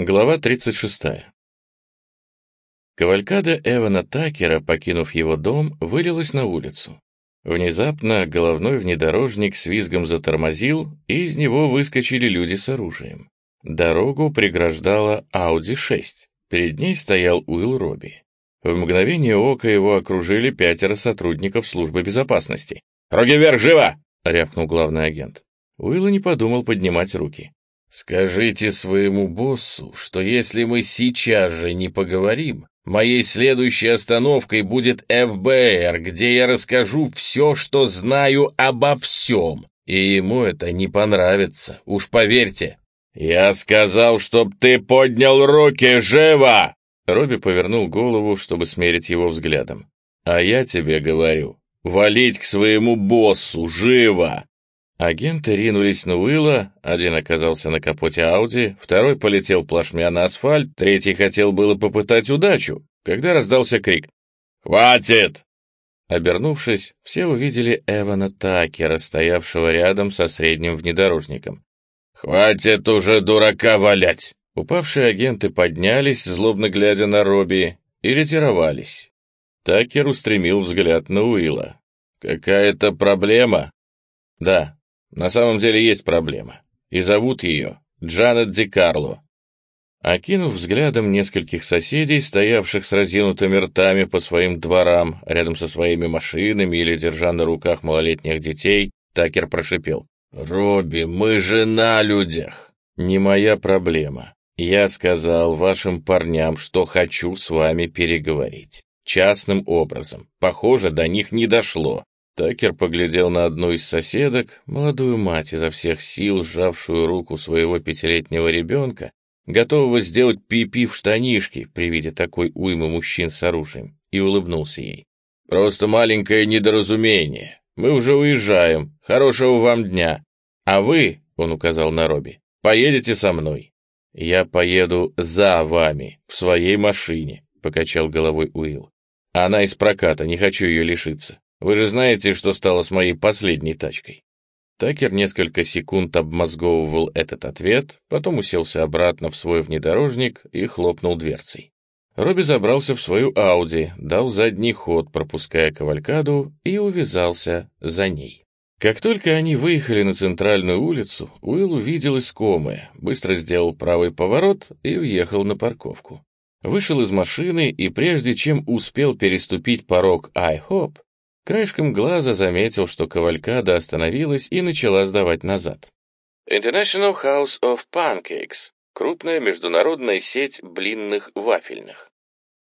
Глава 36. Кавалькада Эвана Такера, покинув его дом, вылилась на улицу. Внезапно головной внедорожник с визгом затормозил, и из него выскочили люди с оружием. Дорогу преграждала Audi 6. Перед ней стоял Уилл Робби. В мгновение ока его окружили пятеро сотрудников службы безопасности. «Руки вверх, живо!» — рявкнул главный агент. Уилл не подумал поднимать руки. «Скажите своему боссу, что если мы сейчас же не поговорим, моей следующей остановкой будет ФБР, где я расскажу все, что знаю обо всем, и ему это не понравится, уж поверьте». «Я сказал, чтоб ты поднял руки, живо!» Робби повернул голову, чтобы смерить его взглядом. «А я тебе говорю, валить к своему боссу, живо!» Агенты ринулись на Уилла, один оказался на капоте Ауди, второй полетел плашмя на асфальт, третий хотел было попытать удачу, когда раздался крик «Хватит!». Обернувшись, все увидели Эвана Такера, стоявшего рядом со средним внедорожником. «Хватит уже дурака валять!» Упавшие агенты поднялись, злобно глядя на Робби, и ретировались. Такер устремил взгляд на Уилла. «Какая-то проблема?» «Да, на самом деле есть проблема, и зовут ее Джанет Ди Карло. Окинув взглядом нескольких соседей, стоявших с разинутыми ртами по своим дворам, рядом со своими машинами или держа на руках малолетних детей, Такер прошипел. «Робби, мы же на людях!» «Не моя проблема. Я сказал вашим парням, что хочу с вами переговорить. Частным образом. Похоже, до них не дошло. Такер поглядел на одну из соседок, молодую мать, изо всех сил сжавшую руку своего пятилетнего ребенка, готового сделать пипи -пи в штанишки при виде такой уймы мужчин с оружием, и улыбнулся ей. «Просто маленькое недоразумение. Мы уже уезжаем. Хорошего вам дня. А вы, — он указал на Робби, — поедете со мной. Я поеду за вами, в своей машине, — покачал головой Уилл. Она из проката, не хочу ее лишиться. Вы же знаете, что стало с моей последней тачкой». Такер несколько секунд обмозговывал этот ответ, потом уселся обратно в свой внедорожник и хлопнул дверцей. Робби забрался в свою Ауди, дал задний ход, пропуская кавалькаду, и увязался за ней. Как только они выехали на центральную улицу, Уилл увидел искомое, быстро сделал правый поворот и уехал на парковку. Вышел из машины и прежде чем успел переступить порог «I-Hope», Краешком глаза заметил, что кавалькада остановилась и начала сдавать назад. International House of Pancakes — крупная международная сеть блинных вафельных.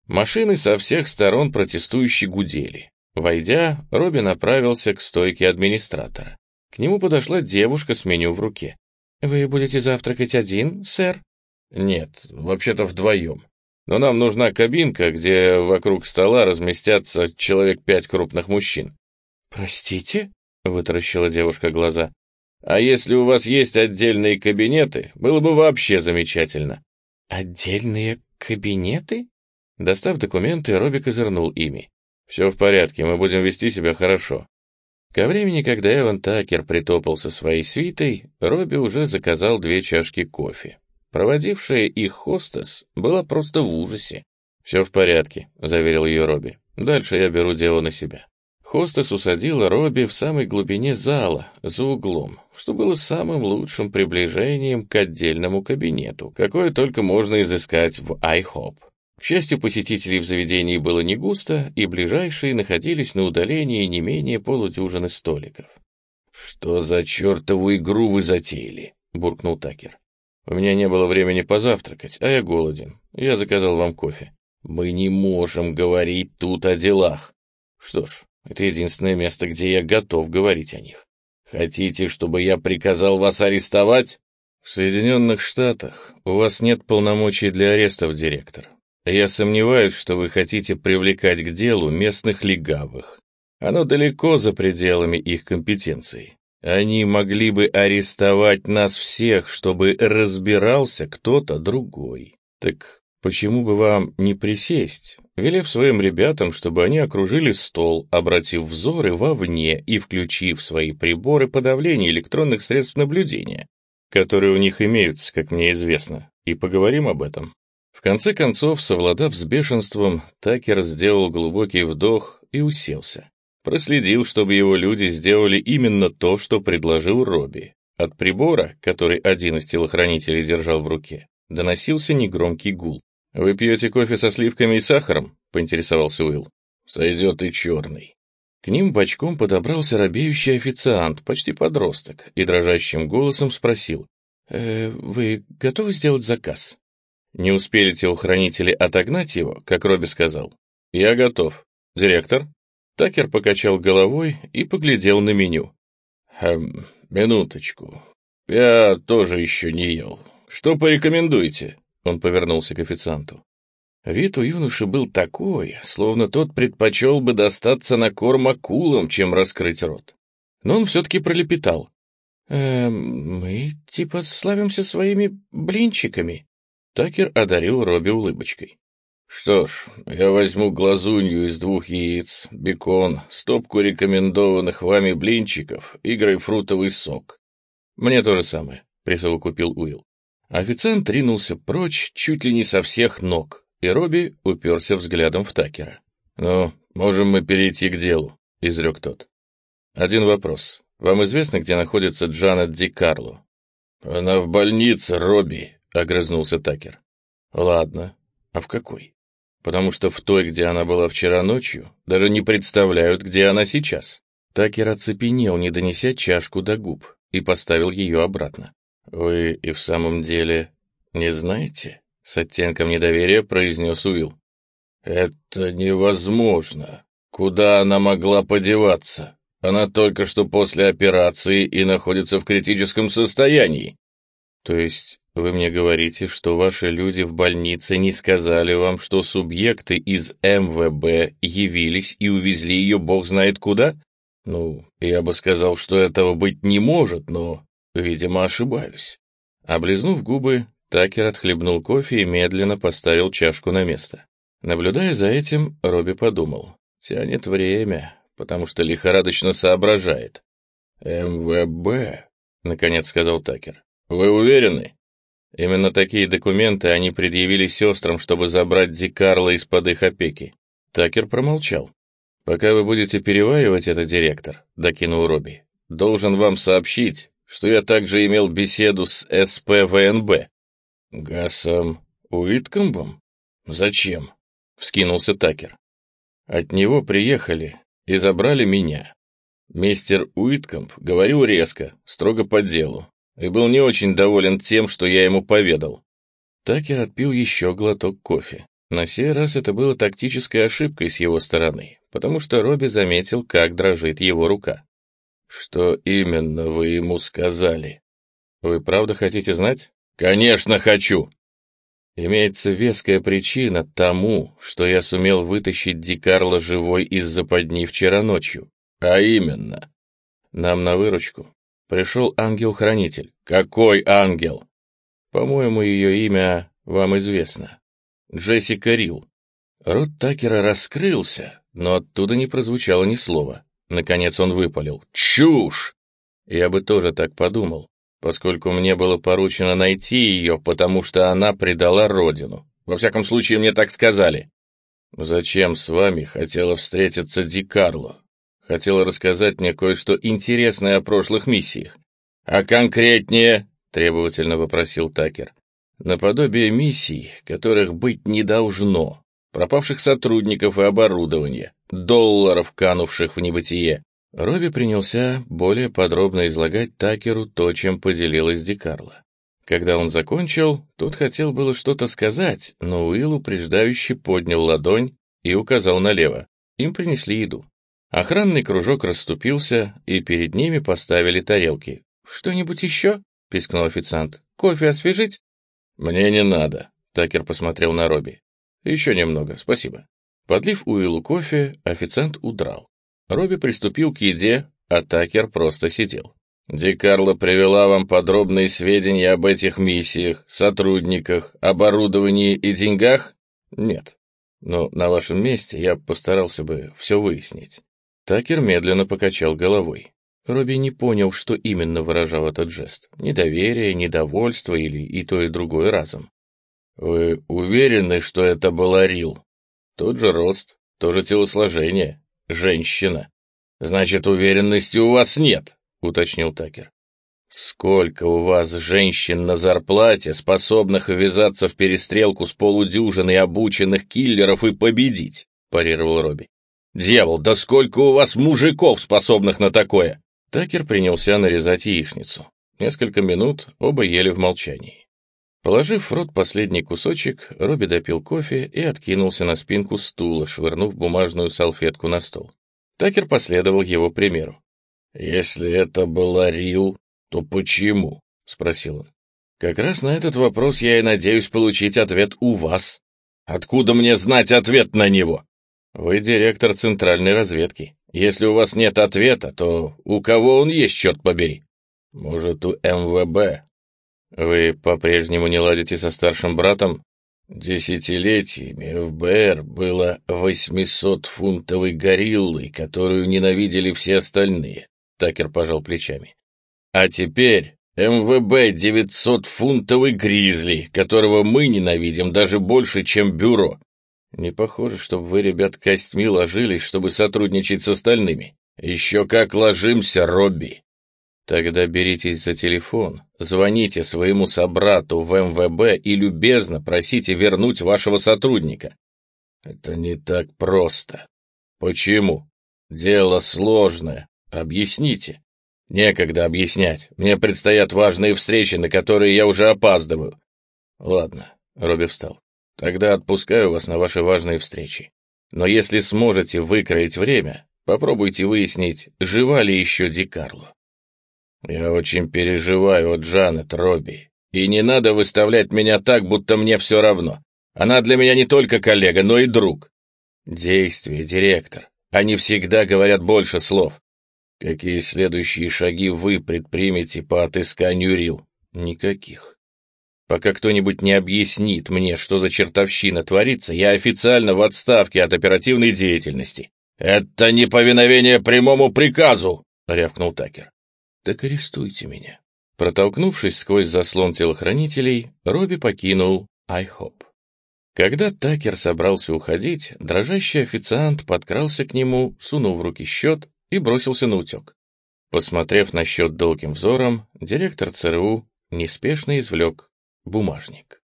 Машины со всех сторон протестующие гудели. Войдя, Робби направился к стойке администратора. К нему подошла девушка с меню в руке. «Вы будете завтракать один, сэр?» «Нет, вообще-то вдвоем но нам нужна кабинка, где вокруг стола разместятся человек пять крупных мужчин». «Простите?» — вытаращила девушка глаза. «А если у вас есть отдельные кабинеты, было бы вообще замечательно». «Отдельные кабинеты?» Достав документы, Робби козырнул ими. «Все в порядке, мы будем вести себя хорошо». Ко времени, когда Эван Такер притопал со своей свитой, Робби уже заказал две чашки кофе. Проводившая их хостес была просто в ужасе. «Все в порядке», — заверил ее Робби. «Дальше я беру дело на себя». Хостес усадила Робби в самой глубине зала, за углом, что было самым лучшим приближением к отдельному кабинету, какое только можно изыскать в IHOP. К счастью, посетителей в заведении было не густо, и ближайшие находились на удалении не менее полудюжины столиков. «Что за чертову игру вы затеяли?» — буркнул Такер. У меня не было времени позавтракать, а я голоден. Я заказал вам кофе. Мы не можем говорить тут о делах. Что ж, это единственное место, где я готов говорить о них. Хотите, чтобы я приказал вас арестовать? В Соединенных Штатах у вас нет полномочий для арестов, директор. Я сомневаюсь, что вы хотите привлекать к делу местных легавых. Оно далеко за пределами их компетенции. Они могли бы арестовать нас всех, чтобы разбирался кто-то другой. Так почему бы вам не присесть, велев своим ребятам, чтобы они окружили стол, обратив взоры вовне и включив свои приборы подавления электронных средств наблюдения? которые у них имеются, как мне известно, и поговорим об этом. В конце концов, совладав с бешенством, Такер сделал глубокий вдох и уселся. Проследил, чтобы его люди сделали именно то, что предложил Робби. От прибора, который один из телохранителей держал в руке, доносился негромкий гул. «Вы пьете кофе со сливками и сахаром?» — поинтересовался Уилл. «Сойдет и черный». К ним бочком подобрался робеющий официант, почти подросток, и дрожащим голосом спросил. «Э, «Вы готовы сделать заказ?» Не успели телохранители отогнать его, как Робби сказал. «Я готов. Директор?» Такер покачал головой и поглядел на меню. «Хм, минуточку. Я тоже еще не ел. Что порекомендуете?» Он повернулся к официанту. Вид у юноши был такой, словно тот предпочел бы достаться на корм акулам, чем раскрыть рот. Но он все-таки пролепетал. «Э, «Мы типа славимся своими блинчиками». Такер одарил Робби улыбочкой. «Что ж, я возьму глазунью из двух яиц, бекон, стопку рекомендованных вами блинчиков и грейпфрутовый сок». «Мне то же самое», — присовокупил Уилл. Официант ринулся прочь чуть ли не со всех ног, и Робби уперся взглядом в Такера. «Ну, можем мы перейти к делу», — изрек тот. «Один вопрос. Вам известно, где находится Джанет Ди Карло?» «Она в больнице, Робби», — огрызнулся Такер. «Ладно. А в какой? Потому что в той, где она была вчера ночью, даже не представляют, где она сейчас». Такер оцепенел, не донеся чашку до губ, и поставил ее обратно. «Вы и в самом деле не знаете?» — с оттенком недоверия произнес Уилл. «Это невозможно. Куда она могла подеваться? Она только что после операции и находится в критическом состоянии». «То есть вы мне говорите, что ваши люди в больнице не сказали вам, что субъекты из МВБ явились и увезли ее бог знает куда?» «Ну, я бы сказал, что этого быть не может, но Видимо, ошибаюсь. Облизнув губы, Такер отхлебнул кофе и медленно поставил чашку на место. Наблюдая за этим, Робби подумал. Тянет время, потому что лихорадочно соображает. «МВБ», — наконец сказал Такер. «Вы уверены?» Именно такие документы они предъявили сестрам, чтобы забрать Ди Карло из-под их опеки. Такер промолчал. «Пока вы будете переваривать это, директор», — докинул Робби, — «должен вам сообщить, что я также имел беседу с СПВНБ. Гасом Уиткомбом? Зачем? Вскинулся Такер. От него приехали и забрали меня. Мистер Уиткомб говорил резко, строго по делу, и был не очень доволен тем, что я ему поведал. Такер отпил еще глоток кофе. На сей раз это было тактической ошибкой с его стороны, потому что Робби заметил, как дрожит его рука. «Что именно вы ему сказали?» «Вы правда хотите знать?» «Конечно хочу!» Имеется веская причина тому, что я сумел вытащить Дикарла живой из западни вчера ночью. А именно, нам на выручку пришел ангел-хранитель. Какой ангел? По-моему, ее имя вам известно. Джессика Рил. Рот Такера раскрылся, но оттуда не прозвучало ни слова. Наконец он выпалил. «Чушь!» Я бы тоже так подумал, поскольку мне было поручено найти ее, потому что она предала родину. Во всяком случае, мне так сказали. «Зачем с вами хотела встретиться Ди Карло? Хотела рассказать мне кое-что интересное о прошлых миссиях. А конкретнее?» — требовательно вопросил Такер. «Наподобие миссий, которых быть не должно, пропавших сотрудников и оборудования, долларов, канувших в небытие. Робби принялся более подробно излагать Такеру то, чем поделилась Дикарла. Когда он закончил, тот хотел было что-то сказать, но Уилл упреждающе поднял ладонь и указал налево. Им принесли еду. Охранный кружок расступился, и перед ними поставили тарелки. «Что-нибудь еще?» — пискнул официант. «Кофе освежить?» «Мне не надо», — Такер посмотрел на Робби. «Еще немного, спасибо». Подлив Уиллу кофе, официант удрал. Робби приступил к еде, а Такер просто сидел. «Ди Карло привела вам подробные сведения об этих миссиях, сотрудниках, оборудовании и деньгах?» «Нет. Но на вашем месте я постарался бы все выяснить». Такер медленно покачал головой. Робби не понял, что именно выражал этот жест. Недоверие, недовольство или и то, и другое разом. «Вы уверены, что это была Рил? Тот же рост, то же телосложение, женщина. Значит, уверенности у вас нет», — уточнил Такер. «Сколько у вас женщин на зарплате, способных ввязаться в перестрелку с полудюжиной обученных киллеров и победить?» — парировал Робби. «Дьявол, да сколько у вас мужиков, способных на такое?» Такер принялся нарезать яичницу. Несколько минут оба ели в молчании. Положив в рот последний кусочек, Робби допил кофе и откинулся на спинку стула, швырнув бумажную салфетку на стол. Такер последовал его примеру. «Если это была Рил, то почему?» — спросил он. «Как раз на этот вопрос я и надеюсь получить ответ у вас. Откуда мне знать ответ на него?» «Вы директор центральной разведки. Если у вас нет ответа, то у кого он есть, черт побери? Может, у МВБ? Вы по-прежнему не ладите со старшим братом? Десятилетиями ФБР было 800-фунтовой гориллой, которую ненавидели все остальные. Такер пожал плечами. А теперь МВБ 900-фунтовый гризли, которого мы ненавидим даже больше, чем бюро. Не похоже, чтобы вы, ребят, костьми ложились, чтобы сотрудничать с остальными. Еще как ложимся, Робби. Тогда беритесь за телефон, звоните своему собрату в МВБ и любезно просите вернуть вашего сотрудника. Это не так просто. Почему? Дело сложное. Объясните. Некогда объяснять. Мне предстоят важные встречи, на которые я уже опаздываю. Ладно, Робби встал. Тогда отпускаю вас на ваши важные встречи. Но если сможете выкроить время, попробуйте выяснить, жива ли еще Ди Карло. Я очень переживаю о Джанет Робби, и не надо выставлять меня так, будто мне все равно. Она для меня не только коллега, но и друг. Действие, директор. Они всегда говорят больше слов. Какие следующие шаги вы предпримете по отысканию Рил? Никаких. Пока кто-нибудь не объяснит мне, что за чертовщина творится, я официально в отставке от оперативной деятельности. «Это неповиновение прямому приказу!» — рявкнул Такер. «Так арестуйте меня». Протолкнувшись сквозь заслон телохранителей, Робби покинул IHOP. Когда Такер собрался уходить, дрожащий официант подкрался к нему, сунул в руки счет и бросился на утек. Посмотрев на счет долгим взором, директор ЦРУ неспешно извлек бумажник.